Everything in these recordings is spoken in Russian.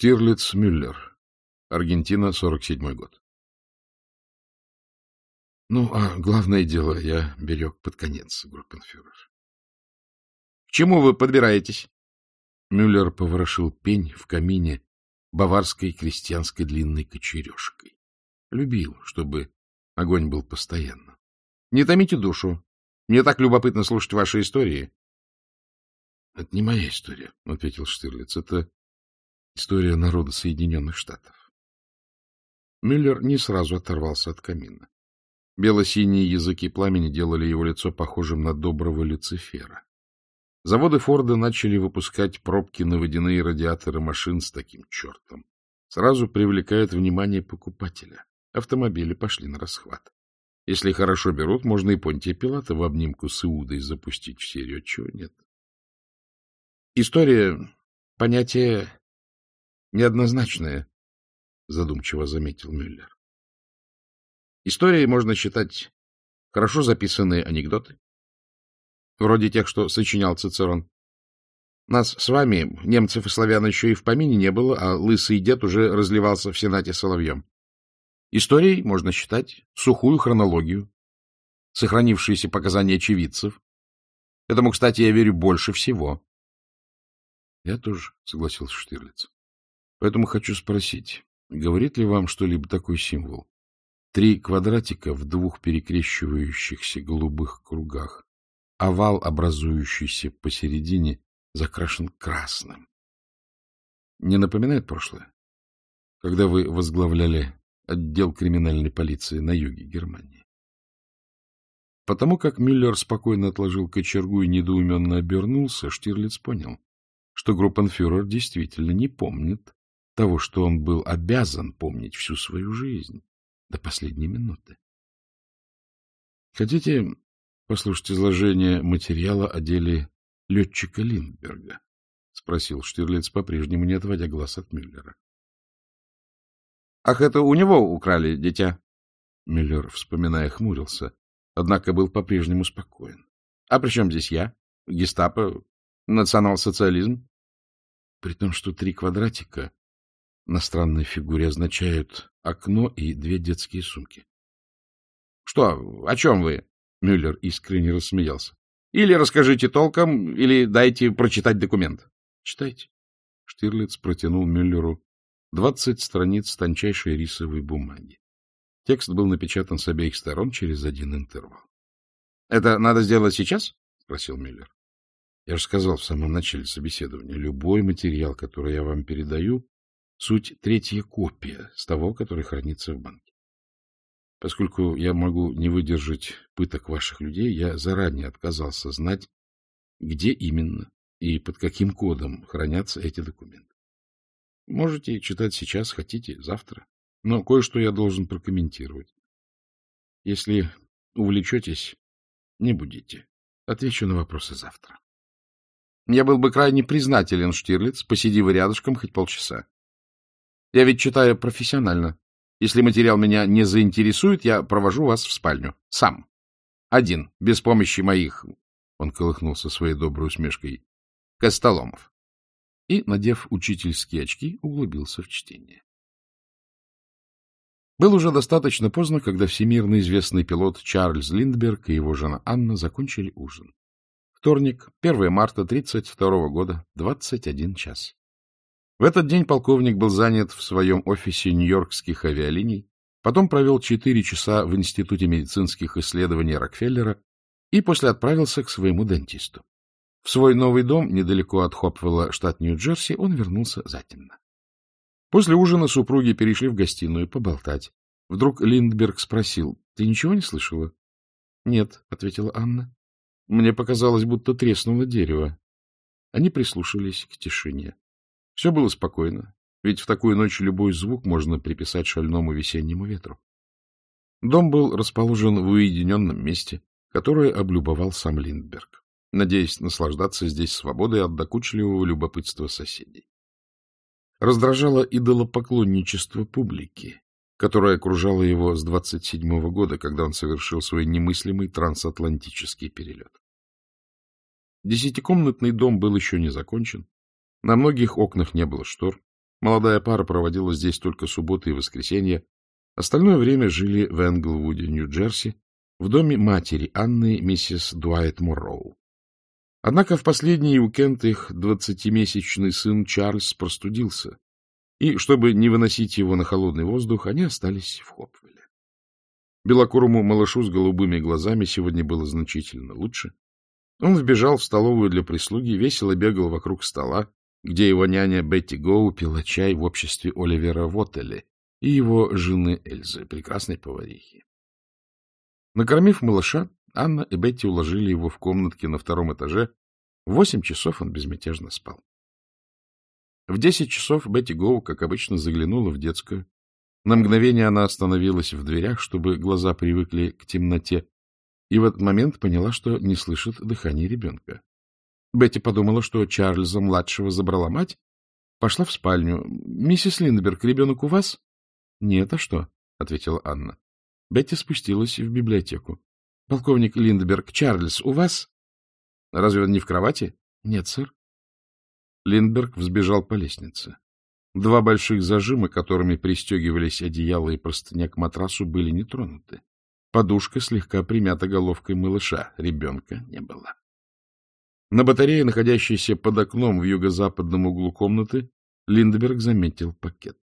Штирлиц Мюллер. Аргентина, 47 год. Ну, а главное дело я берег под конец, группенфюрер. — К чему вы подбираетесь? Мюллер поворошил пень в камине баварской крестьянской длинной кочережкой. Любил, чтобы огонь был постоянно. — Не томите душу. Мне так любопытно слушать ваши истории. — Это не моя история, — ответил Штирлиц. — Это История народа Соединенных Штатов. Мюллер не сразу оторвался от камина. Бело-синие языки пламени делали его лицо похожим на доброго Люцифера. Заводы Форда начали выпускать пробки на водяные радиаторы машин с таким чертом. Сразу привлекают внимание покупателя. Автомобили пошли на расхват. Если хорошо берут, можно и Понтия Пилата в обнимку с Иудой запустить в серию. Чего нет? История — понятие неоднозначное, — задумчиво заметил Мюллер. Историей можно считать хорошо записанные анекдоты, вроде тех, что сочинял Цицерон. Нас с вами, немцев и славян, еще и в помине не было, а лысый дед уже разливался в Сенате соловьем. Историей можно считать сухую хронологию, сохранившиеся показания очевидцев. Этому, кстати, я верю больше всего. — Я тоже, — согласился Штирлиц. Поэтому хочу спросить, говорит ли вам что-либо такой символ? Три квадратика в двух перекрещивающихся голубых кругах. Овал, образующийся посередине, закрашен красным. Не напоминает прошлое? Когда вы возглавляли отдел криминальной полиции на юге Германии. Потому как Мюллер спокойно отложил кочергу и недоуменно обернулся, Штирлиц понял, что группенфюрер действительно не помнит того, что он был обязан помнить всю свою жизнь до последней минуты. Хотите послушать изложение материала о деле летчика Линдберга? — спросил Штирлиц, по-прежнему не отводя глаз от Мюллера. — Ах, это у него украли, дитя? Мюллер, вспоминая, хмурился, однако был по-прежнему спокоен. — А при чем здесь я? Гестапо? Национал-социализм? При том, что три квадратика на странной фигуре означают окно и две детские сумки. — Что? О чем вы? — Мюллер искренне рассмеялся. — Или расскажите толком, или дайте прочитать документ. — Читайте. Штирлиц протянул Мюллеру двадцать страниц тончайшей рисовой бумаги. Текст был напечатан с обеих сторон через один интервал. — Это надо сделать сейчас? — спросил Мюллер. — Я же сказал в самом начале собеседования, любой материал, который я вам передаю, Суть третья копия с того, который хранится в банке. Поскольку я могу не выдержать пыток ваших людей, я заранее отказался знать, где именно и под каким кодом хранятся эти документы. Можете читать сейчас, хотите, завтра. Но кое-что я должен прокомментировать. Если увлечетесь, не будете. Отвечу на вопросы завтра. Я был бы крайне признателен, Штирлиц, посиди вы рядышком хоть полчаса. Я ведь читаю профессионально. Если материал меня не заинтересует, я провожу вас в спальню. Сам. Один, без помощи моих... Он колыхнулся своей доброй усмешкой. Костоломов. И, надев учительские очки, углубился в чтение. Было уже достаточно поздно, когда всемирно известный пилот Чарльз Линдберг и его жена Анна закончили ужин. Вторник, 1 марта 1932 года, 21 час. В этот день полковник был занят в своем офисе нью-йоркских авиалиний, потом провел четыре часа в Институте медицинских исследований Рокфеллера и после отправился к своему дентисту. В свой новый дом, недалеко от Хопвелла, штат Нью-Джерси, он вернулся затемно. После ужина супруги перешли в гостиную поболтать. Вдруг Линдберг спросил, — Ты ничего не слышала? — Нет, — ответила Анна. — Мне показалось, будто треснуло дерево. Они прислушались к тишине. Все было спокойно, ведь в такую ночь любой звук можно приписать шальному весеннему ветру. Дом был расположен в уединенном месте, которое облюбовал сам Линдберг, надеясь наслаждаться здесь свободой от докучливого любопытства соседей. Раздражало идолопоклонничество публики, которое окружало его с 27-го года, когда он совершил свой немыслимый трансатлантический перелет. Десятикомнатный дом был еще не закончен, на многих окнах не было штор. Молодая пара проводила здесь только субботы и воскресенья. Остальное время жили в Энглвуде, Нью-Джерси, в доме матери Анны, миссис Дуайт Морроу. Однако в последний уикенд их двадцатимесячный сын Чарльз простудился, и, чтобы не выносить его на холодный воздух, они остались в Хопвеле. Белокурому малышу с голубыми глазами сегодня было значительно лучше. Он вбежал в столовую для прислуги, весело бегал вокруг стола, где его няня Бетти Гоу пила чай в обществе Оливера Воттеля и его жены Эльзы, прекрасной поварихи. Накормив малыша, Анна и Бетти уложили его в комнатке на втором этаже. В восемь часов он безмятежно спал. В десять часов Бетти Гоу, как обычно, заглянула в детскую. На мгновение она остановилась в дверях, чтобы глаза привыкли к темноте, и в этот момент поняла, что не слышит дыхания ребенка. Бетти подумала, что Чарльза-младшего забрала мать, пошла в спальню. — Миссис Линдберг, ребенок у вас? — Нет, а что? — ответила Анна. Бетти спустилась в библиотеку. — Полковник Линдберг, Чарльз у вас? — Разве он не в кровати? — Нет, сэр. Линдберг взбежал по лестнице. Два больших зажима, которыми пристегивались одеяло и простыня к матрасу, были не тронуты. Подушка слегка примята головкой малыша. Ребенка не было. На батарее, находящейся под окном в юго-западном углу комнаты, Линдберг заметил пакет.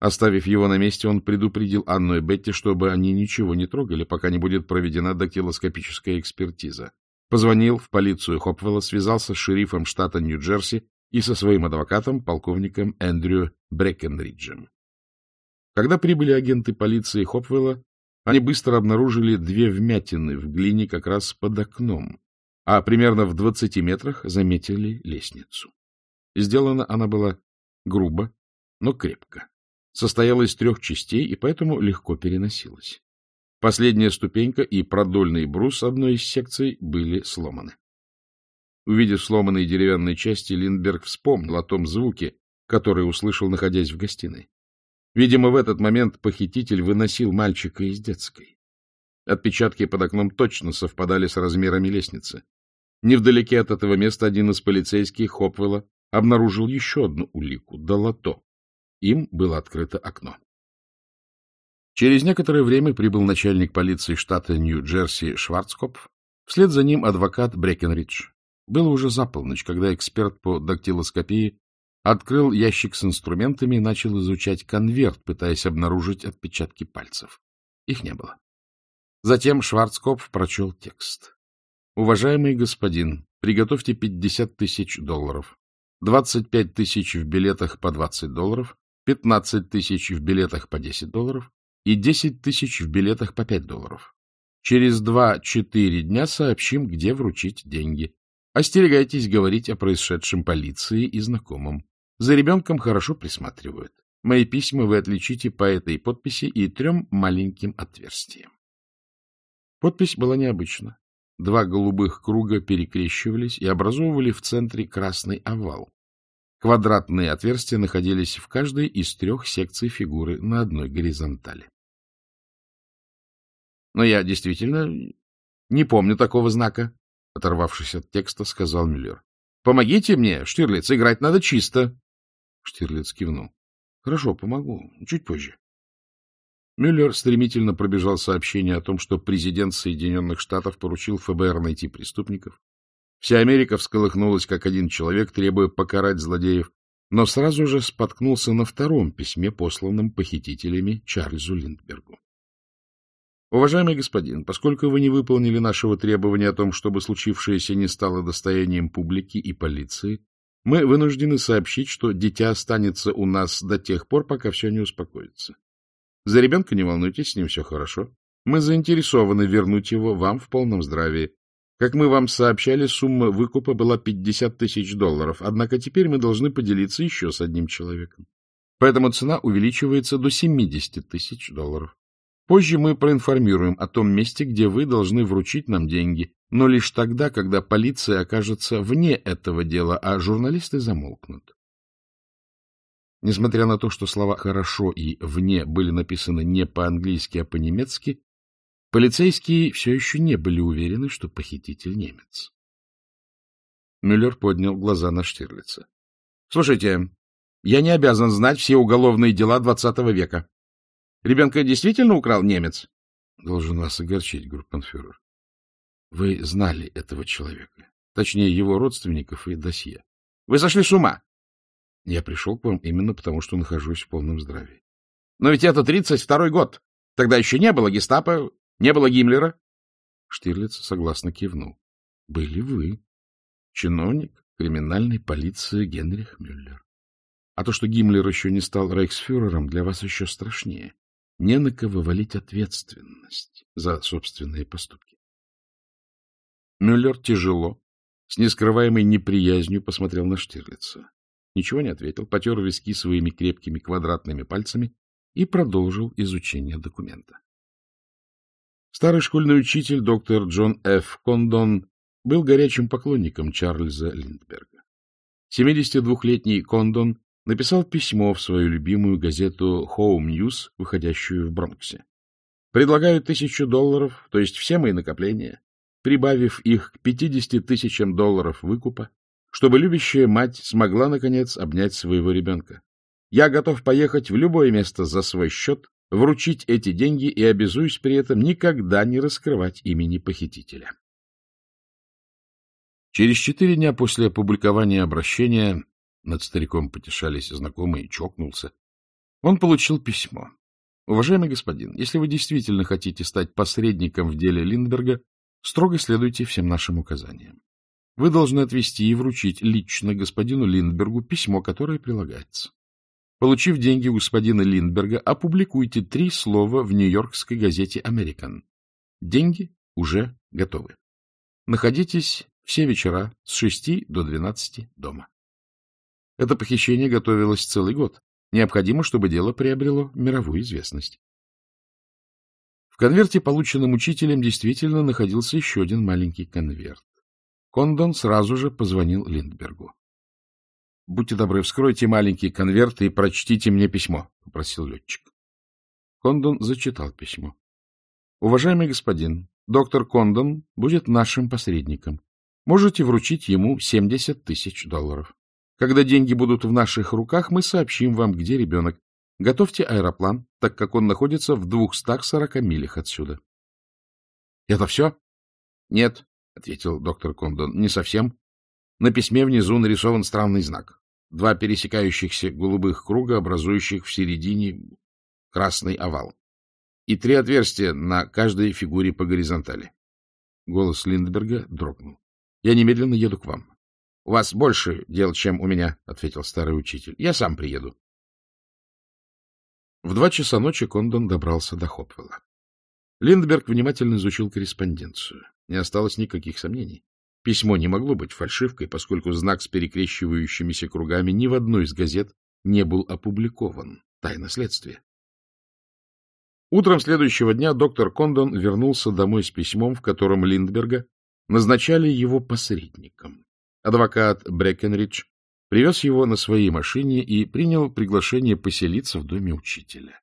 Оставив его на месте, он предупредил Анну и Бетти, чтобы они ничего не трогали, пока не будет проведена дактилоскопическая экспертиза. Позвонил в полицию Хопвелла, связался с шерифом штата Нью-Джерси и со своим адвокатом, полковником Эндрю Брекенриджем. Когда прибыли агенты полиции Хопвелла, они быстро обнаружили две вмятины в глине как раз под окном, а примерно в двадцати метрах заметили лестницу. Сделана она была грубо, но крепко. Состояла из трех частей и поэтому легко переносилась. Последняя ступенька и продольный брус одной из секций были сломаны. Увидев сломанные деревянные части, Линдберг вспомнил о том звуке, который услышал, находясь в гостиной. Видимо, в этот момент похититель выносил мальчика из детской. Отпечатки под окном точно совпадали с размерами лестницы. Невдалеке от этого места один из полицейских Хопвелла обнаружил еще одну улику — долото. Им было открыто окно. Через некоторое время прибыл начальник полиции штата Нью-Джерси Шварцкопф, вслед за ним адвокат Брекенридж. Было уже за полночь, когда эксперт по дактилоскопии открыл ящик с инструментами и начал изучать конверт, пытаясь обнаружить отпечатки пальцев. Их не было. Затем Шварцкопф прочел текст. Уважаемый господин, приготовьте 50 тысяч долларов, 25 тысяч в билетах по 20 долларов, 15 тысяч в билетах по 10 долларов и 10 тысяч в билетах по 5 долларов. Через 2-4 дня сообщим, где вручить деньги. Остерегайтесь говорить о происшедшем полиции и знакомым. За ребенком хорошо присматривают. Мои письма вы отличите по этой подписи и трем маленьким отверстиям. Подпись была необычна. Два голубых круга перекрещивались и образовывали в центре красный овал. Квадратные отверстия находились в каждой из трех секций фигуры на одной горизонтали. Но я действительно не помню такого знака, оторвавшись от текста, сказал Мюллер. — Помогите мне, Штирлиц, играть надо чисто. Штирлиц кивнул. — Хорошо, помогу. Чуть позже. Мюллер стремительно пробежал сообщение о том, что президент Соединенных Штатов поручил ФБР найти преступников. Вся Америка всколыхнулась, как один человек, требуя покарать злодеев, но сразу же споткнулся на втором письме, посланном похитителями Чарльзу Линдбергу. Уважаемый господин, поскольку вы не выполнили нашего требования о том, чтобы случившееся не стало достоянием публики и полиции, мы вынуждены сообщить, что дитя останется у нас до тех пор, пока все не успокоится. За ребенка не волнуйтесь, с ним все хорошо. Мы заинтересованы вернуть его вам в полном здравии. Как мы вам сообщали, сумма выкупа была 50 тысяч долларов, однако теперь мы должны поделиться еще с одним человеком. Поэтому цена увеличивается до 70 тысяч долларов. Позже мы проинформируем о том месте, где вы должны вручить нам деньги, но лишь тогда, когда полиция окажется вне этого дела, а журналисты замолкнут. Несмотря на то, что слова «хорошо» и «вне» были написаны не по-английски, а по-немецки, полицейские все еще не были уверены, что похититель немец. Мюллер поднял глаза на Штирлица. — Слушайте, Я не обязан знать все уголовные дела двадцатого века. Ребенка действительно украл немец? — Должен вас огорчить, группенфюрер. Вы знали этого человека, точнее, его родственников и досье. — Вы сошли с ума! Я пришел к вам именно потому, что нахожусь в полном здравии. — Но ведь это тридцать второй год. Тогда еще не было гестапо, не было Гиммлера. Штирлиц согласно кивнул. — Были вы. Чиновник криминальной полиции Генрих Мюллер. А то, что Гиммлер еще не стал рейхсфюрером, для вас еще страшнее. Не на кого валить ответственность за собственные поступки. Мюллер тяжело, с нескрываемой неприязнью посмотрел на Штирлица. Ничего не ответил, потер виски своими крепкими квадратными пальцами и продолжил изучение документа. Старый школьный учитель доктор Джон Ф. Кондон был горячим поклонником Чарльза Линдберга. 72-летний Кондон написал письмо в свою любимую газету Home News, выходящую в Бронксе. Предлагаю тысячу долларов, то есть все мои накопления, прибавив их к 50 тысячам долларов выкупа, чтобы любящая мать смогла, наконец, обнять своего ребенка. Я готов поехать в любое место за свой счет, вручить эти деньги и обязуюсь при этом никогда не раскрывать имени похитителя. Через четыре дня после опубликования обращения над стариком потешались знакомые чокнулся. Он получил письмо. Уважаемый господин, если вы действительно хотите стать посредником в деле Линдберга, строго следуйте всем нашим указаниям. Вы должны отвести и вручить лично господину Линдбергу письмо, которое прилагается. Получив деньги у господина Линдберга, опубликуйте три слова в нью-йоркской газете «Американ». Деньги уже готовы. Находитесь все вечера с шести до двенадцати дома. Это похищение готовилось целый год. Необходимо, чтобы дело приобрело мировую известность. В конверте, полученном учителем, действительно находился еще один маленький конверт. Кондон сразу же позвонил Линдбергу. — Будьте добры, вскройте маленький конверт и прочтите мне письмо, — попросил летчик. Кондон зачитал письмо. — Уважаемый господин, доктор Кондон будет нашим посредником. Можете вручить ему 70 тысяч долларов. Когда деньги будут в наших руках, мы сообщим вам, где ребенок. Готовьте аэроплан, так как он находится в 240 милях отсюда. — Это все? — Нет, — ответил доктор Кондон, — не совсем. На письме внизу нарисован странный знак. Два пересекающихся голубых круга, образующих в середине красный овал. И три отверстия на каждой фигуре по горизонтали. Голос Линдберга дрогнул. — Я немедленно еду к вам. — У вас больше дел, чем у меня, — ответил старый учитель. — Я сам приеду. В два часа ночи Кондон добрался до Хопвелла. Линдберг внимательно изучил корреспонденцию. Не осталось никаких сомнений. Письмо не могло быть фальшивкой, поскольку знак с перекрещивающимися кругами ни в одной из газет не был опубликован. Тайна следствия. Утром следующего дня доктор Кондон вернулся домой с письмом, в котором Линдберга назначали его посредником. Адвокат Брекенридж привез его на своей машине и принял приглашение поселиться в доме учителя.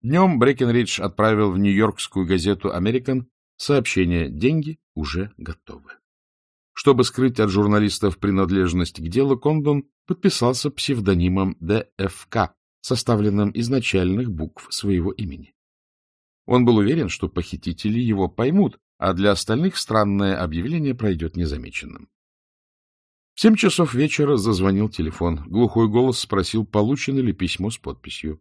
Днем Брекенридж отправил в нью-йоркскую газету «Американ» сообщение «Деньги уже готовы». Чтобы скрыть от журналистов принадлежность к делу, Кондон подписался псевдонимом ДФК, составленным из начальных букв своего имени. Он был уверен, что похитители его поймут, а для остальных странное объявление пройдет незамеченным. В семь часов вечера зазвонил телефон. Глухой голос спросил, получено ли письмо с подписью.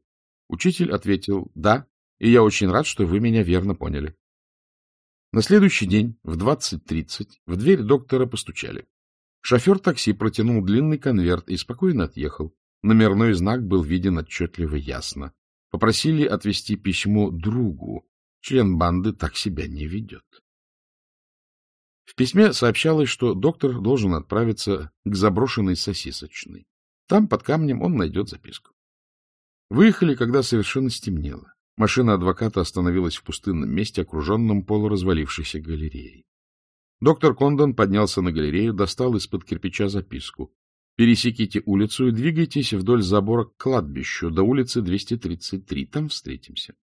Учитель ответил «Да, и я очень рад, что вы меня верно поняли». На следующий день в 20.30 в дверь доктора постучали. Шофер такси протянул длинный конверт и спокойно отъехал. Номерной знак был виден отчетливо ясно. Попросили отвезти письмо другу. Член банды так себя не ведет. В письме сообщалось, что доктор должен отправиться к заброшенной сосисочной. Там, под камнем, он найдет записку. Выехали, когда совершенно стемнело. Машина адвоката остановилась в пустынном месте, окруженном полуразвалившейся галереей. Доктор Кондон поднялся на галерею, достал из-под кирпича записку. «Пересеките улицу и двигайтесь вдоль забора к кладбищу до улицы 233. Там встретимся».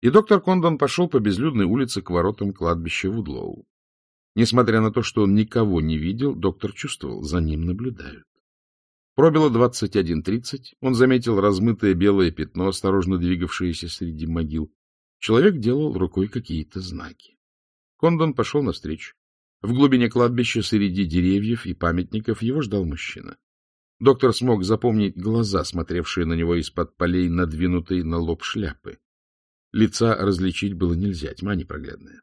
И доктор Кондон пошел по безлюдной улице к воротам кладбища Вудлоу. Несмотря на то, что он никого не видел, доктор чувствовал, за ним наблюдают. Пробило 21.30, он заметил размытое белое пятно, осторожно двигавшееся среди могил. Человек делал рукой какие-то знаки. Кондон пошел навстречу. В глубине кладбища среди деревьев и памятников его ждал мужчина. Доктор смог запомнить глаза, смотревшие на него из-под полей, надвинутой на лоб шляпы. Лица различить было нельзя, тьма непроглядная.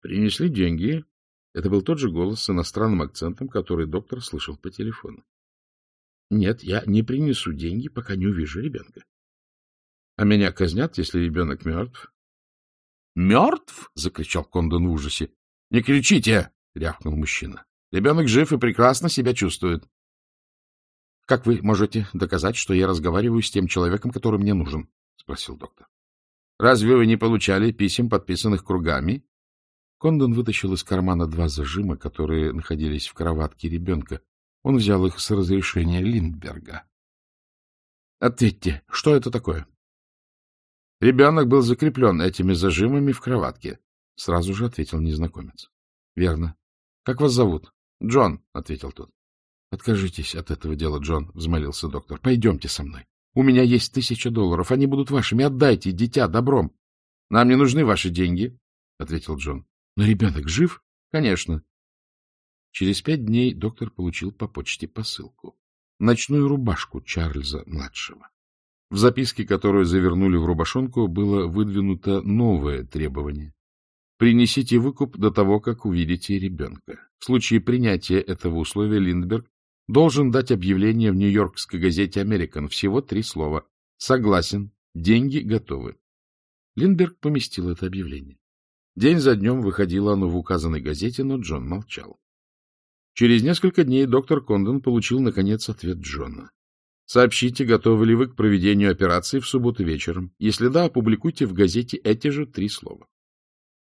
Принесли деньги. Это был тот же голос с иностранным акцентом, который доктор слышал по телефону. Нет, я не принесу деньги, пока не увижу ребенка. А меня казнят, если ребенок мертв. «Мертв — закричал Кондон в ужасе. — Не кричите! — рявкнул мужчина. — Ребенок жив и прекрасно себя чувствует. — Как вы можете доказать, что я разговариваю с тем человеком, который мне нужен? — спросил доктор. — Разве вы не получали писем, подписанных кругами? Кондон вытащил из кармана два зажима, которые находились в кроватке ребенка. Он взял их с разрешения Линдберга. — Ответьте, что это такое? Ребенок был закреплен этими зажимами в кроватке, — сразу же ответил незнакомец. — Верно. — Как вас зовут? — Джон, — ответил тот. — Откажитесь от этого дела, Джон, — взмолился доктор. — Пойдемте со мной. У меня есть тысяча долларов. Они будут вашими. Отдайте, дитя, добром. — Нам не нужны ваши деньги, — ответил Джон. — Но ребенок жив? — Конечно. Через пять дней доктор получил по почте посылку. Ночную рубашку Чарльза-младшего. В записке, которую завернули в рубашонку, было выдвинуто новое требование. Принесите выкуп до того, как увидите ребенка. В случае принятия этого условия Линдберг должен дать объявление в Нью-Йоркской газете «Американ». Всего три слова. Согласен. Деньги готовы. Линдберг поместил это объявление. День за днем выходило оно в указанной газете, но Джон молчал. Через несколько дней доктор Кондон получил, наконец, ответ Джона. Сообщите, готовы ли вы к проведению операции в субботу вечером. Если да, опубликуйте в газете эти же три слова.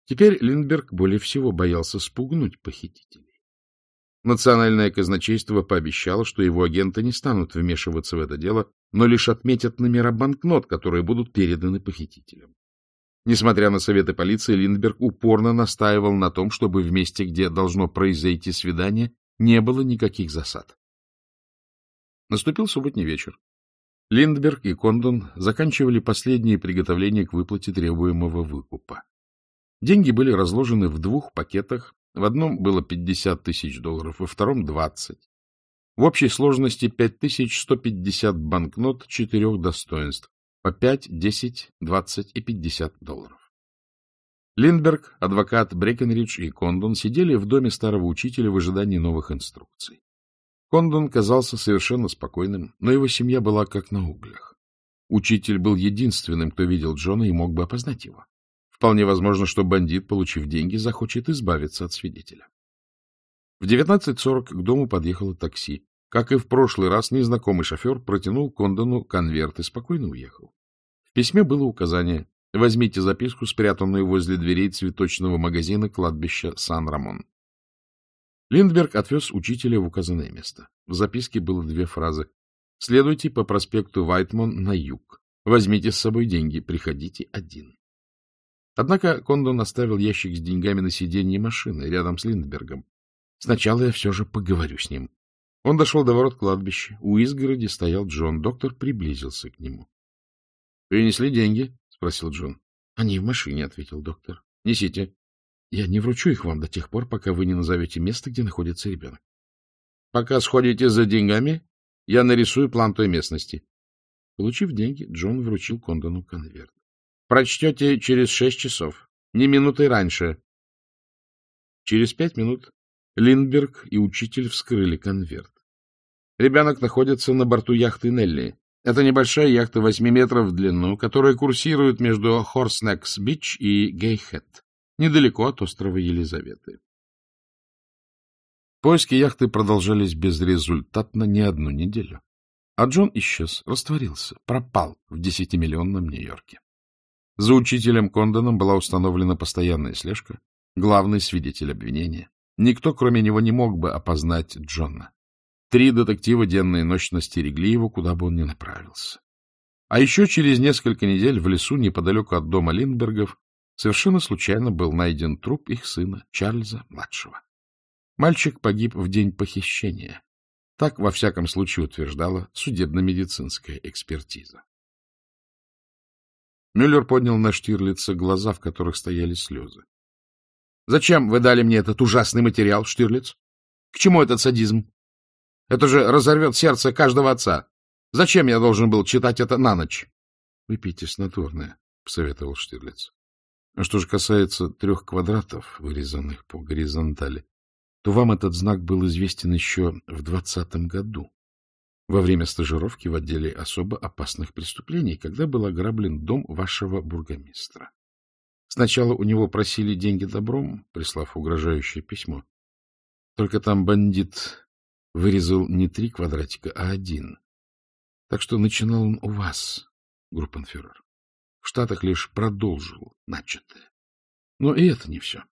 Теперь Линдберг более всего боялся спугнуть похитителей. Национальное казначейство пообещало, что его агенты не станут вмешиваться в это дело, но лишь отметят номера банкнот, которые будут переданы похитителям. Несмотря на советы полиции, Линдберг упорно настаивал на том, чтобы в месте, где должно произойти свидание, не было никаких засад. Наступил субботний вечер. Линдберг и Кондон заканчивали последние приготовления к выплате требуемого выкупа. Деньги были разложены в двух пакетах. В одном было 50 тысяч долларов, во втором — 20. В общей сложности 5150 банкнот четырех достоинств по 5, 10, 20 и 50 долларов. Линдберг, адвокат Брекенридж и Кондон сидели в доме старого учителя в ожидании новых инструкций. Кондон казался совершенно спокойным, но его семья была как на углях. Учитель был единственным, кто видел Джона и мог бы опознать его. Вполне возможно, что бандит, получив деньги, захочет избавиться от свидетеля. В 19.40 к дому подъехало такси. Как и в прошлый раз, незнакомый шофер протянул Кондону конверт и спокойно уехал. В письме было указание «Возьмите записку, спрятанную возле дверей цветочного магазина кладбища Сан-Рамон». Линдберг отвез учителя в указанное место. В записке было две фразы. «Следуйте по проспекту Вайтмон на юг. Возьмите с собой деньги. Приходите один». Однако Кондон оставил ящик с деньгами на сиденье машины рядом с Линдбергом. Сначала я все же поговорю с ним. Он дошел до ворот кладбища. У изгороди стоял Джон. Доктор приблизился к нему. — Принесли деньги? — спросил Джон. — Они в машине, — ответил доктор. — Несите. Я не вручу их вам до тех пор, пока вы не назовете место, где находится ребенок. Пока сходите за деньгами, я нарисую план той местности. Получив деньги, Джон вручил Кондону конверт. Прочтете через шесть часов, не минуты раньше. Через пять минут Линдберг и учитель вскрыли конверт. Ребенок находится на борту яхты Нелли. Это небольшая яхта 8 метров в длину, которая курсирует между Хорснекс-Бич и Гейхет недалеко от острова Елизаветы. Поиски яхты продолжались безрезультатно не одну неделю. А Джон исчез, растворился, пропал в десятимиллионном Нью-Йорке. За учителем Кондоном была установлена постоянная слежка, главный свидетель обвинения. Никто, кроме него, не мог бы опознать Джона. Три детектива денно и ночно стерегли его, куда бы он ни направился. А еще через несколько недель в лесу неподалеку от дома Линдбергов Совершенно случайно был найден труп их сына, Чарльза-младшего. Мальчик погиб в день похищения. Так, во всяком случае, утверждала судебно-медицинская экспертиза. Мюллер поднял на Штирлица глаза, в которых стояли слезы. — Зачем вы дали мне этот ужасный материал, Штирлиц? К чему этот садизм? Это же разорвет сердце каждого отца. Зачем я должен был читать это на ночь? — Выпейте снотворное, — посоветовал Штирлиц. А что же касается трех квадратов, вырезанных по горизонтали, то вам этот знак был известен еще в двадцатом году, во время стажировки в отделе особо опасных преступлений, когда был ограблен дом вашего бургомистра. Сначала у него просили деньги добром, прислав угрожающее письмо. Только там бандит вырезал не три квадратика, а один. Так что начинал он у вас, группенфюрер. В Штатах лишь продолжил начатое. Но и это не все.